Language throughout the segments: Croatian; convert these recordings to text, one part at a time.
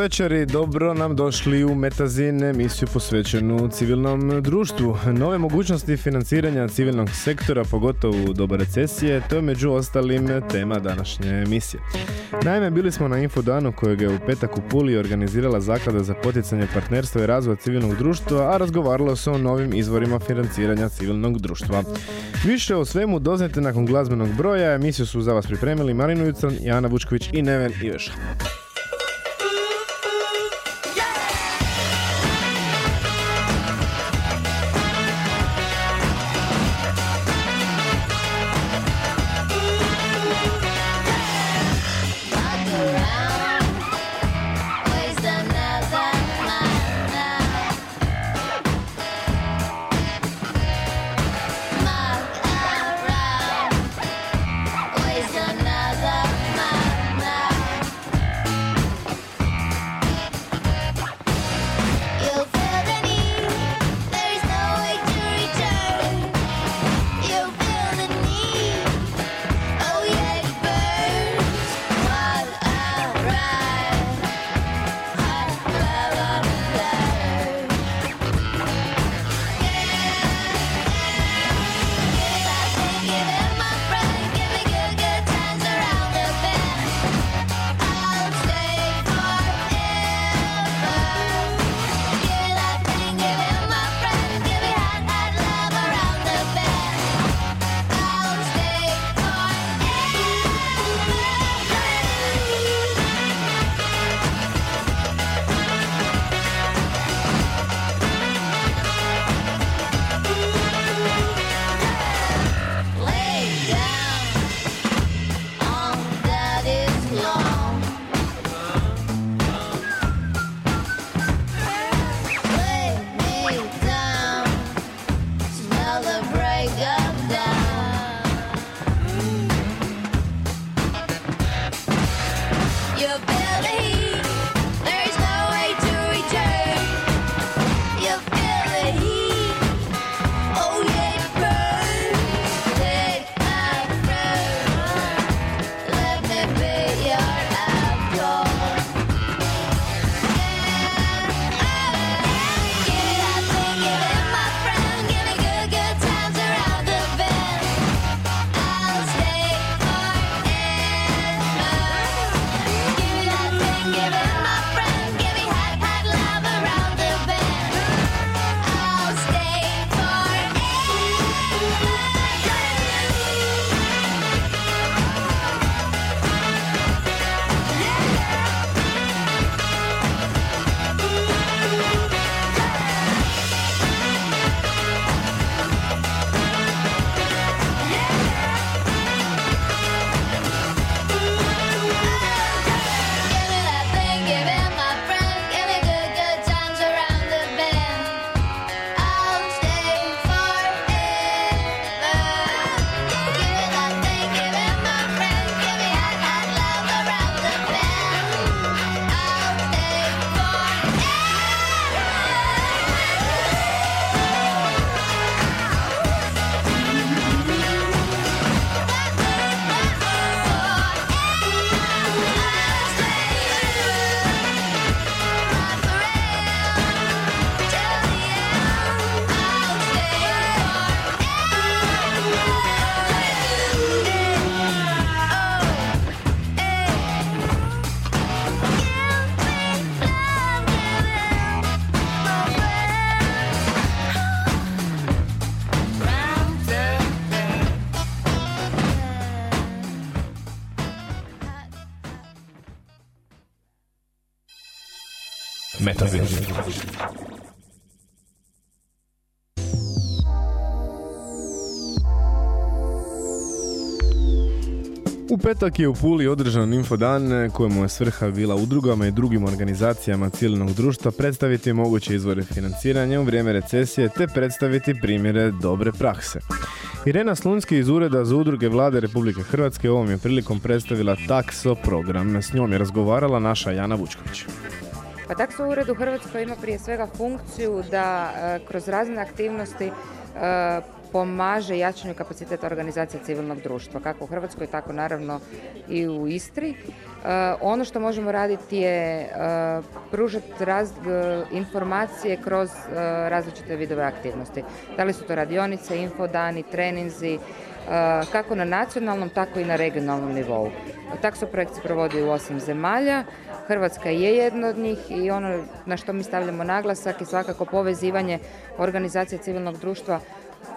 Večer i dobro nam došli u Metazin, emisiju posvećenu civilnom društvu. Nove mogućnosti financiranja civilnog sektora, pogotovo u doba recesije, to je među ostalim tema današnje emisije. Naime, bili smo na infodanu kojeg je u petak u Puli organizirala Zaklada za poticanje partnerstva i razvoja civilnog društva, a razgovaralo se o novim izvorima financiranja civilnog društva. Više o svemu doznajte nakon glazbenog broja, emisiju su za vas pripremili Marino Jucan, Jana Vučković i Neven Iveša. Metazin. U petak je u Puli održan infodan kojemu je svrha bila udrugama i drugim organizacijama civilnog društva predstaviti moguće izvore financiranja u vrijeme recesije te predstaviti primjere dobre prakse. Irena Slunski iz Ureda za udruge vlade Republike Hrvatske ovom je prilikom predstavila takso program. S njom je razgovarala naša Jana Vučković. Pa takso ured u Hrvatskoj ima prije svega funkciju da e, kroz razne aktivnosti e, pomaže jačanju kapaciteta organizacije civilnog društva, kako u Hrvatskoj, tako naravno i u Istri. E, ono što možemo raditi je pružati informacije kroz različite vidove aktivnosti. Da li su to radionice, infodani, treninzi, kako na nacionalnom, tako i na regionalnom nivou. Projekt se provodi u osam zemalja. Hrvatska je jedna od njih i ono na što mi stavljamo naglasak i svakako povezivanje organizacije civilnog društva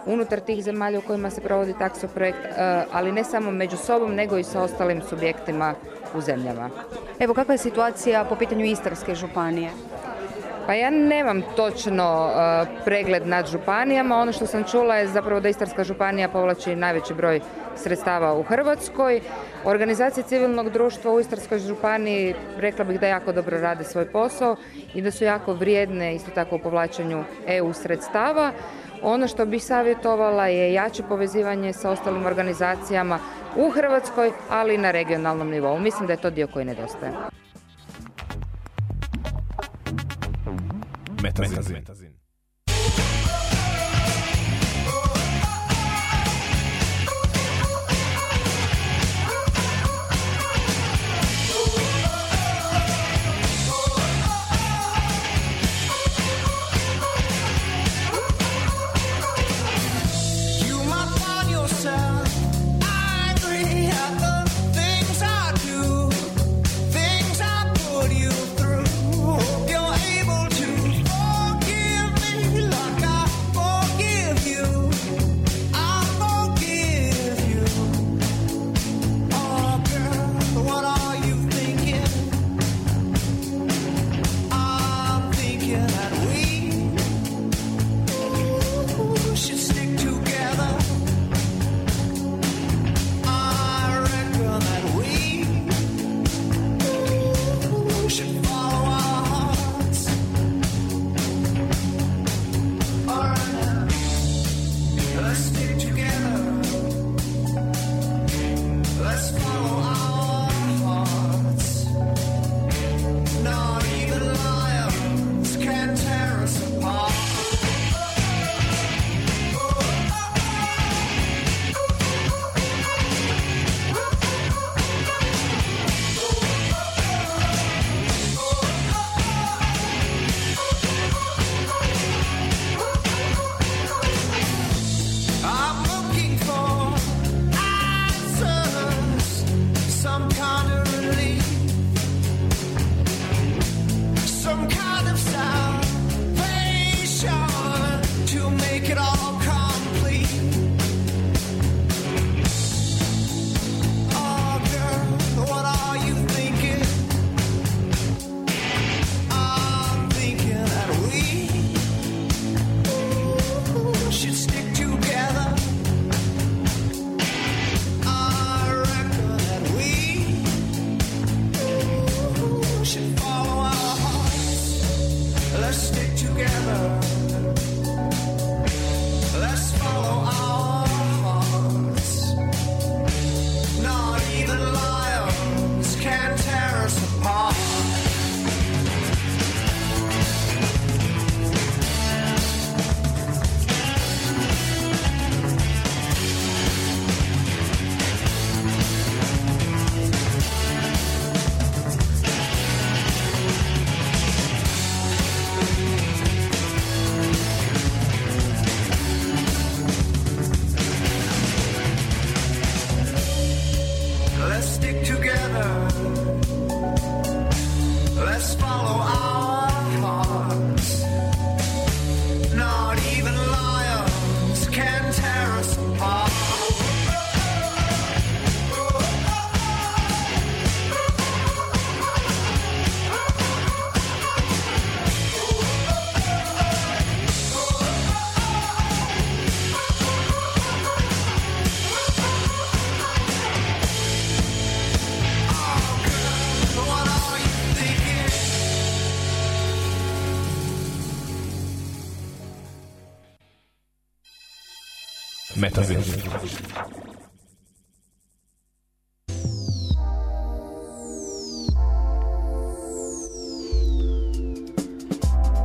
unutar tih zemalja u kojima se provodi takso projekt, ali ne samo među sobom, nego i sa ostalim subjektima u zemljama. Evo, kakva je situacija po pitanju Istarske županije? Pa ja nemam točno e, pregled nad županijama. Ono što sam čula je zapravo da Istarska županija povlači najveći broj sredstava u Hrvatskoj. Organizacije civilnog društva u Istarskoj županiji rekla bih da jako dobro rade svoj posao i da su jako vrijedne isto tako u povlačenju EU sredstava. Ono što bih savjetovala je jače povezivanje sa ostalim organizacijama u Hrvatskoj, ali i na regionalnom nivou. Mislim da je to dio koji nedostaje. Metazin. Metazin.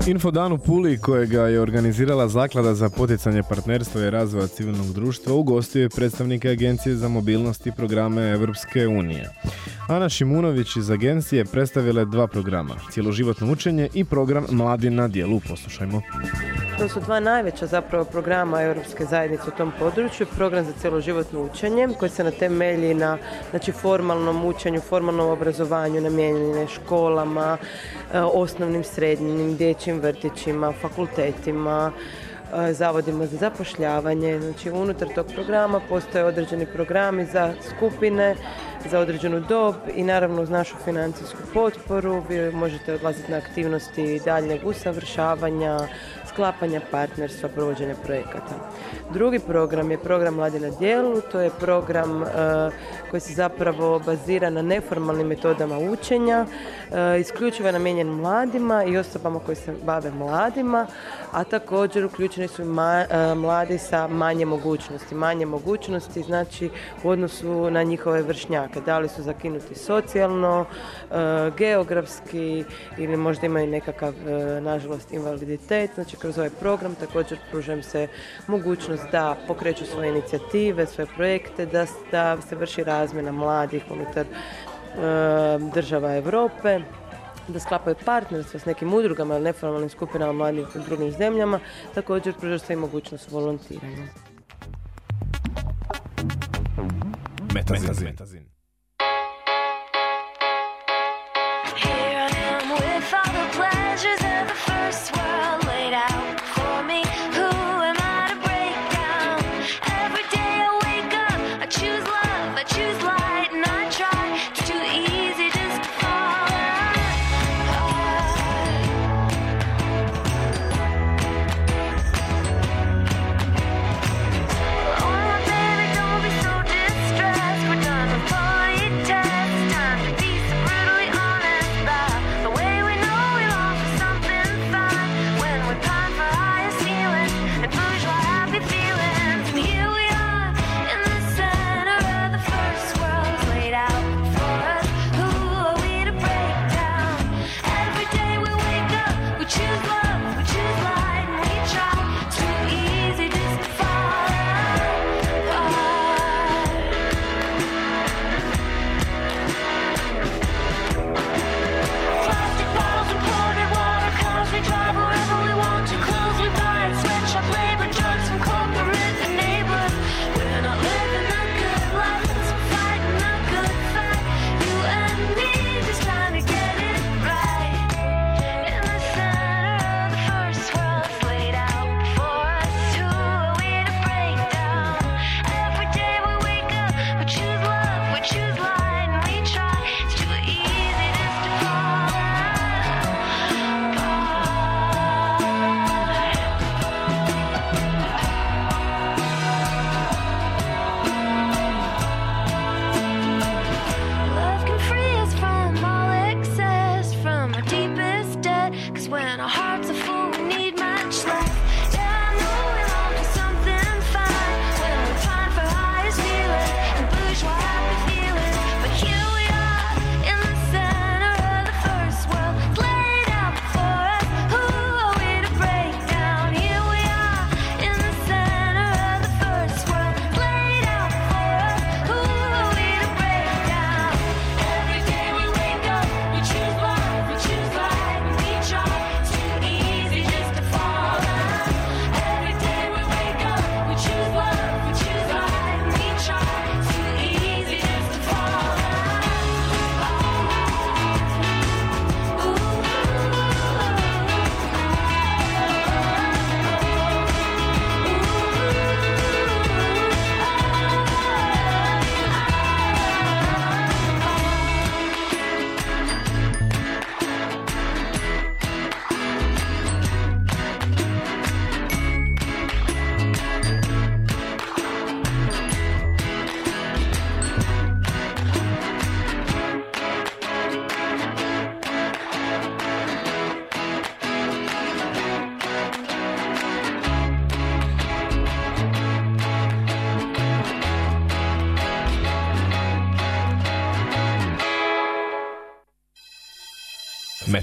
Infodan u Puli kojega je organizirala Zaklada za poticanje partnerstva i razvoja civilnog društva ugostio je predstavnike Agencije za mobilnost i programe Europske unije. Ana Šimunović iz agencije predstavila je dva programa, cjeloživotno učenje i program Mladi na dijelu. Poslušajmo. To su dva najveća zapravo programa Europske zajednice u tom području. Program za cjeloživotno učenje koji se na temelji na znači, formalnom učenju, formalnom obrazovanju namijenjene školama, e, osnovnim, srednjim, dječjim vrtićima, fakultetima, e, zavodima za zapošljavanje. Znači unutar tog programa postoje određeni programi za skupine, za određenu dob i naravno uz našu financijsku potporu vi možete odlaziti na aktivnosti daljnjeg usavršavanja, sklapanja partnerstva, provođenja projekata. Drugi program je program Mladi na dijelu, to je program e, koji se zapravo bazira na neformalnim metodama učenja, e, isključivo je namijenjen mladima i osobama koji se bave mladima, a također uključeni su e, mladi sa manje mogućnosti. Manje mogućnosti znači u odnosu na njihove vršnjake. Da li su zakinuti socijalno, geografski ili možda imaju nekakav, nažalost, invaliditet. Znači kroz ovaj program također pružam se mogućnost da pokreću svoje inicijative, svoje projekte, da, da se vrši razmjena mladih unutar e, država Europe da sklapaju partnerstvo s nekim udrugama ili neformalnim skupinama mladih u drugim zemljama, također pruža se i mogućnost volontiranja. Metazin. Metazin.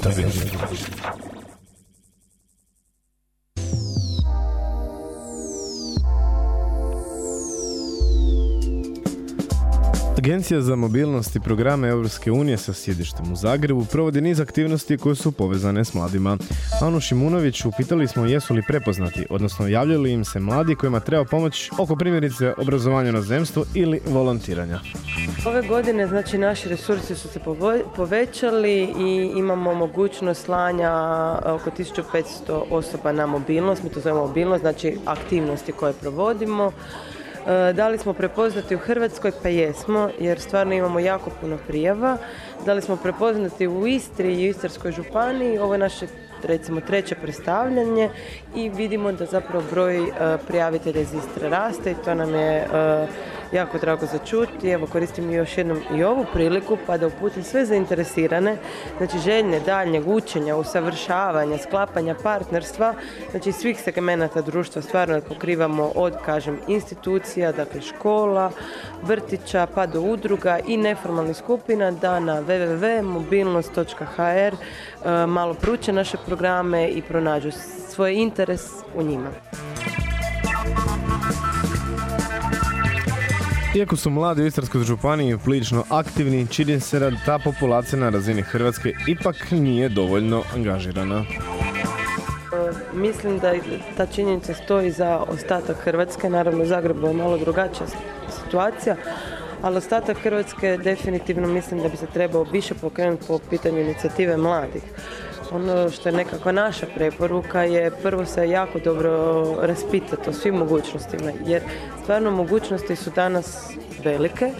对对对对对。Agencija za mobilnost i programe Europske unije sa sjedištem u Zagrebu provodi niz aktivnosti koje su povezane s mladima. Anu Šimunović upitali smo jesu li prepoznati, odnosno javljaju im se mladi kojima treba pomoć oko primjerice obrazovanja na zemstvu ili volontiranja. Ove godine znači naši resursi su se povećali i imamo mogućnost slanja oko 1500 osoba na mobilnost, mi to zovemo mobilnost, znači aktivnosti koje provodimo. E, da li smo prepoznati u Hrvatskoj? Pa jesmo, jer stvarno imamo jako puno prijava. Da li smo prepoznati u Istri i Istarskoj županiji? Ovo je naše recimo treće predstavljanje i vidimo da zapravo broj e, prijavitelja iz Istre raste i to nam je e, jako drago za čuti. Evo koristim još jednom i ovu priliku pa da uputim sve zainteresirane, znači željne daljnjeg učenja, usavršavanja, sklapanja partnerstva, znači svih segmenata društva stvarno pokrivamo od, kažem, institucija, dakle škola, vrtića pa do udruga i neformalnih skupina da na www.mobilnost.hr e, malo pruče naše programe i pronađu svoj interes u njima. Iako su mladi u Istarskoj županiji prilično aktivni, čini se da ta populacija na razini Hrvatske ipak nije dovoljno angažirana. Mislim da ta činjenica stoji za ostatak Hrvatske, naravno Zagrebu je malo drugačija situacija, ali ostatak Hrvatske definitivno mislim da bi se trebao više pokrenuti po pitanju inicijative mladih. Ono što je nekakva naša preporuka je prvo se jako dobro raspitati o svim mogućnostima, jer stvarno mogućnosti su danas velike,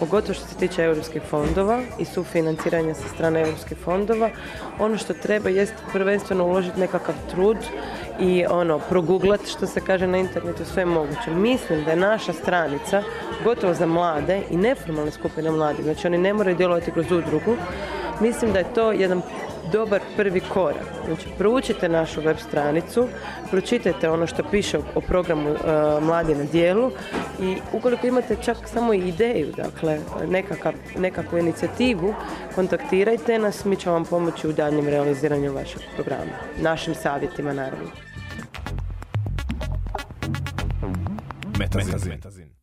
pogotovo što se tiče europskih fondova i sufinanciranja sa strane europskih fondova. Ono što treba jest prvenstveno uložiti nekakav trud i ono, proguglat što se kaže na internetu sve moguće. Mislim da je naša stranica, gotovo za mlade i neformalne skupine mladih, znači oni ne moraju djelovati kroz udrugu, mislim da je to jedan dobar prvi korak. Znači, proučite našu web stranicu, pročitajte ono što piše o programu uh, Mladi na dijelu i ukoliko imate čak samo ideju, dakle, nekakav, nekakvu inicijativu, kontaktirajte nas, mi ćemo vam pomoći u daljnjem realiziranju vašeg programa. Našim savjetima, naravno. Metazin. Metazin.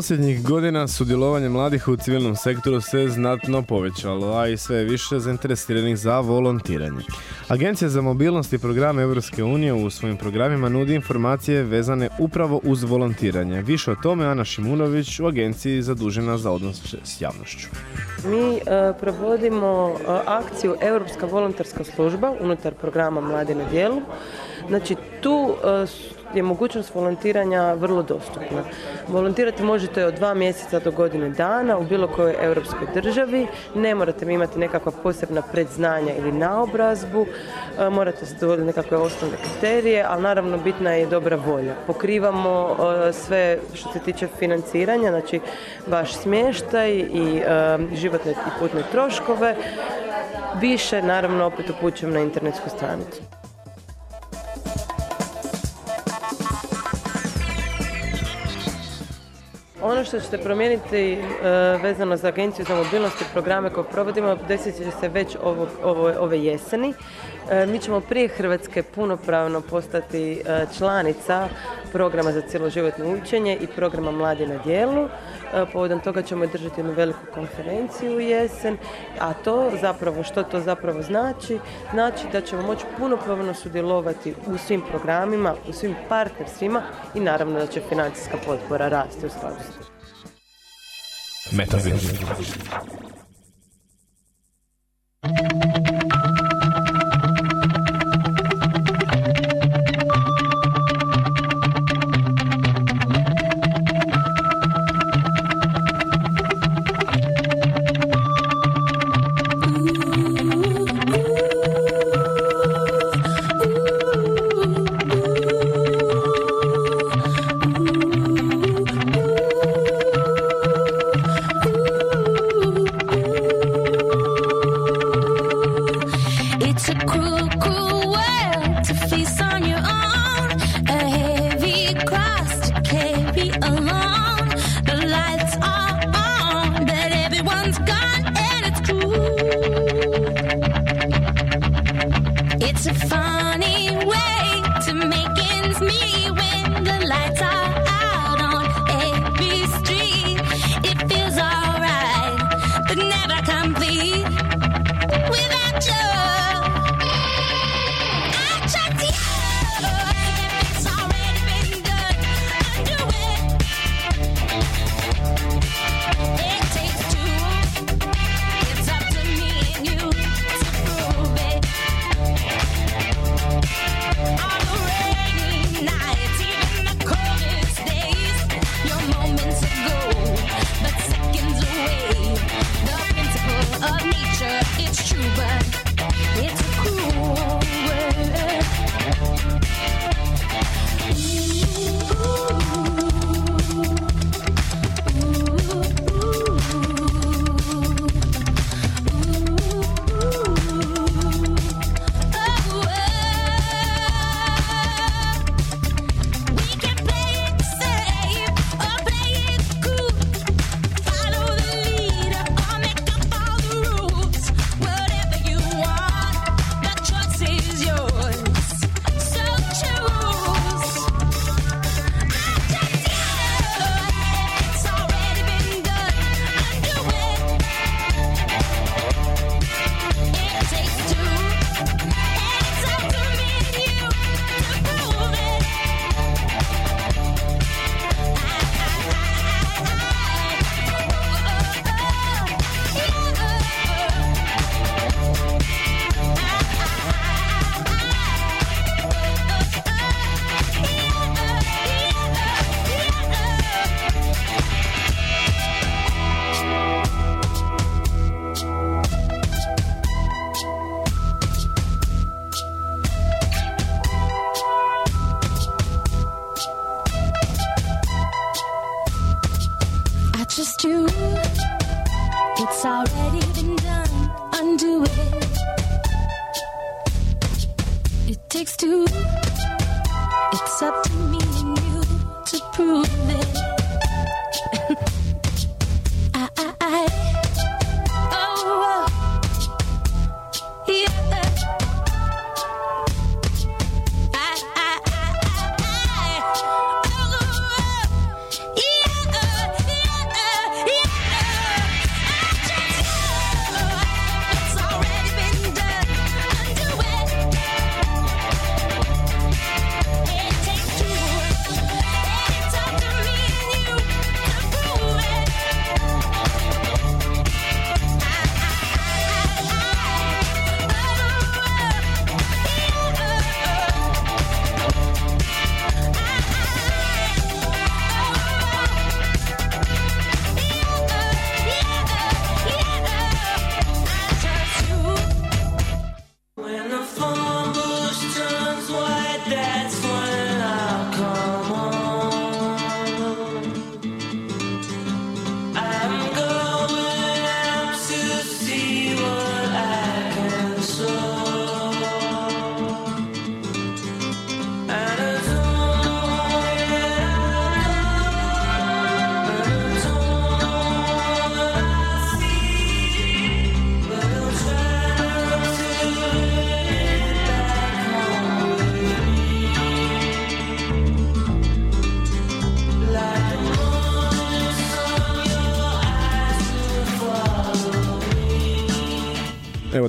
Posljednjih godina sudjelovanje mladih u civilnom sektoru se znatno povećalo, a i sve više zainteresiranih za volontiranje. Agencija za mobilnost i programe Europske unije u svojim programima nudi informacije vezane upravo uz volontiranje. Više o tome Ana Šimunović u agenciji zadužena za odnos s javnošću. Mi e, provodimo e, akciju Europska volonterska služba unutar programa Mladi na dijelu. Znači tu e, je mogućnost volontiranja vrlo dostupna. Volontirati možete od dva mjeseca do godine dana u bilo kojoj europskoj državi. Ne morate imati nekakva posebna predznanja ili naobrazbu. E, morate zadovoljiti nekakve osnovne kriterije, ali naravno bitna je dobra volja. Pokrivamo e, sve što se tiče financiranja, znači vaš smještaj i e, životne i putne troškove. Više, naravno, opet upućujem na internetsku stranicu. Ono što ćete promijeniti e, vezano za Agenciju za mobilnost i programe koje provodimo desit će se već ove jeseni. E, mi ćemo prije Hrvatske punopravno postati e, članica programa za cjeloživotno učenje i programa Mladi na dijelu. Povodom toga ćemo držati jednu veliku konferenciju u jesen, a to zapravo, što to zapravo znači? Znači da ćemo moći punopravno sudjelovati u svim programima, u svim partnerstvima i naravno da će financijska potpora rasti u skladu Metafizika. Evo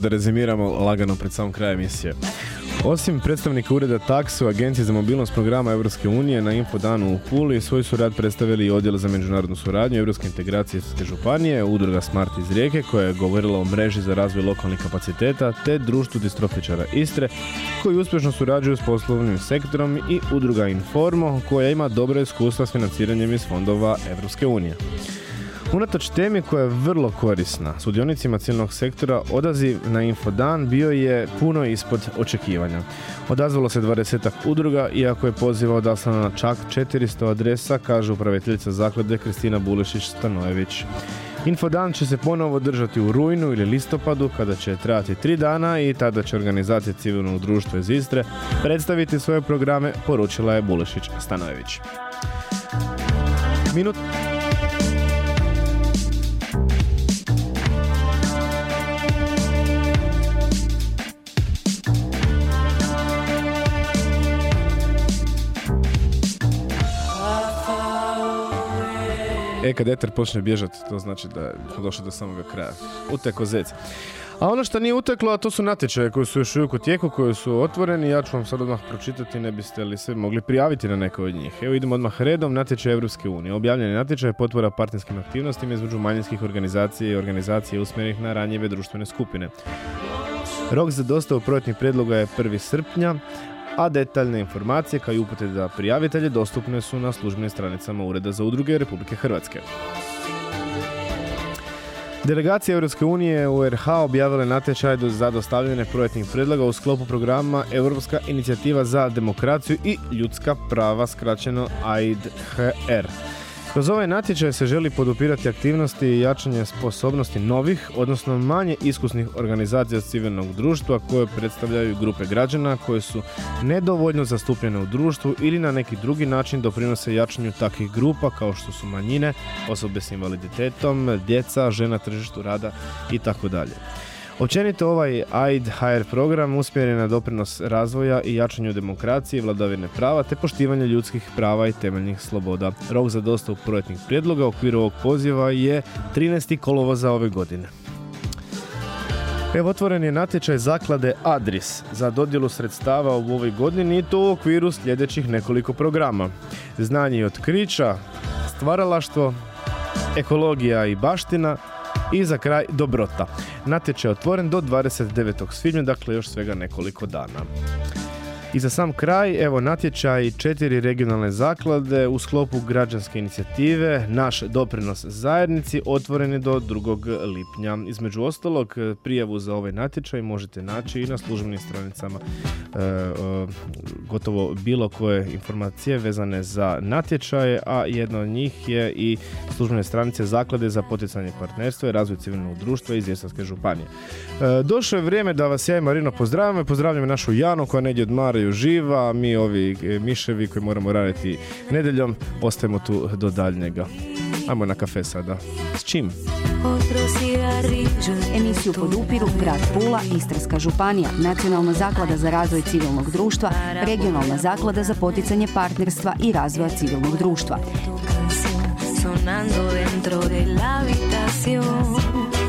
da rezimiramo lagano pred samom krajem emisije. Osim predstavnika ureda taksu Agencije za mobilnost programa Europske unije na Infodanu u Puli svoj su rad predstavili odjel za međunarodnu suradnju Europske integracije Istarske županije, udruga Smart iz Rijeke koja je govorila o mreži za razvoj lokalnih kapaciteta te društvu distrofičara Istre koji uspješno surađuju s poslovnim sektorom i udruga Informo koja ima dobro iskustva s financiranjem iz fondova Europske unije. Unatoč temi koja je vrlo korisna sudionicima cijelnog sektora, odaziv na Infodan bio je puno ispod očekivanja. Odazvalo se 20 udruga, iako je poziva odaslano na čak 400 adresa, kaže upraviteljica zaklade Kristina Bulešić-Stanojević. Infodan će se ponovo držati u rujnu ili listopadu kada će trajati tri dana i tada će organizacija civilnog društva iz Istre predstaviti svoje programe, poručila je Bulešić Stanojević. Minut E, kad eter počne bježati, to znači da je došlo do samoga kraja. Uteko zec. A ono što nije uteklo, a to su natječaje koji su još uvijek u tijeku, koji su otvoreni. Ja ću vam sad odmah pročitati, ne biste li se mogli prijaviti na neke od njih. Evo idemo odmah redom, natječaj Evropske unije. Objavljeni natječaj potvora partnerskim aktivnostima između manjinskih organizacija i organizacije usmjerenih na ranjive društvene skupine. Rok za dostavu projektnih predloga je 1. srpnja, a detaljne informacije kao i upute za prijavitelje dostupne su na službenim stranicama Ureda za udruge Republike Hrvatske. Delegacija Europske unije u RH objavila natječaj za dostavljanje projektnih predloga u sklopu programa Europska inicijativa za demokraciju i ljudska prava, skraćeno AIDHR. Kroz ovaj natječaj se želi podupirati aktivnosti i jačanje sposobnosti novih, odnosno manje iskusnih organizacija civilnog društva koje predstavljaju grupe građana koje su nedovoljno zastupljene u društvu ili na neki drugi način doprinose jačanju takvih grupa kao što su manjine, osobe s invaliditetom, djeca, žena tržištu rada i dalje. Općenito ovaj AID HR program usmjeren na doprinos razvoja i jačanju demokracije i vladavine prava te poštivanje ljudskih prava i temeljnih sloboda. Rok za dostavu projektnih prijedloga u okviru ovog poziva je 13. kolovoza ove godine. Evo otvoren je natječaj zaklade Adris za dodjelu sredstava u ovoj godini i to u okviru sljedećih nekoliko programa. Znanje i otkrića, stvaralaštvo, ekologija i baština, i za kraj dobrota. Natječaj je otvoren do 29. svibnja, dakle još svega nekoliko dana. I za sam kraj, evo natječaj četiri regionalne zaklade u sklopu građanske inicijative Naš doprinos zajednici otvoren je do 2. lipnja. Između ostalog, prijavu za ovaj natječaj možete naći i na službenim stranicama e, e, gotovo bilo koje informacije vezane za natječaje, a jedna od njih je i službene stranice Zaklade za poticanje partnerstva i razvoj civilnog društva iz Jesavske županije. E, došlo je vrijeme da vas ja i Marino pozdravimo i pozdravljamo našu Janu koja negdje odmara živa, mi ovi e, miševi koji moramo raditi nedeljom, ostajemo tu do daljnjega. Ajmo na kafe sada. S čim? Emisiju podupiru Grad Pula, Istarska županija, Nacionalna zaklada za razvoj civilnog društva, Regionalna zaklada za poticanje partnerstva i razvoja civilnog društva. Sonando dentro de la habitación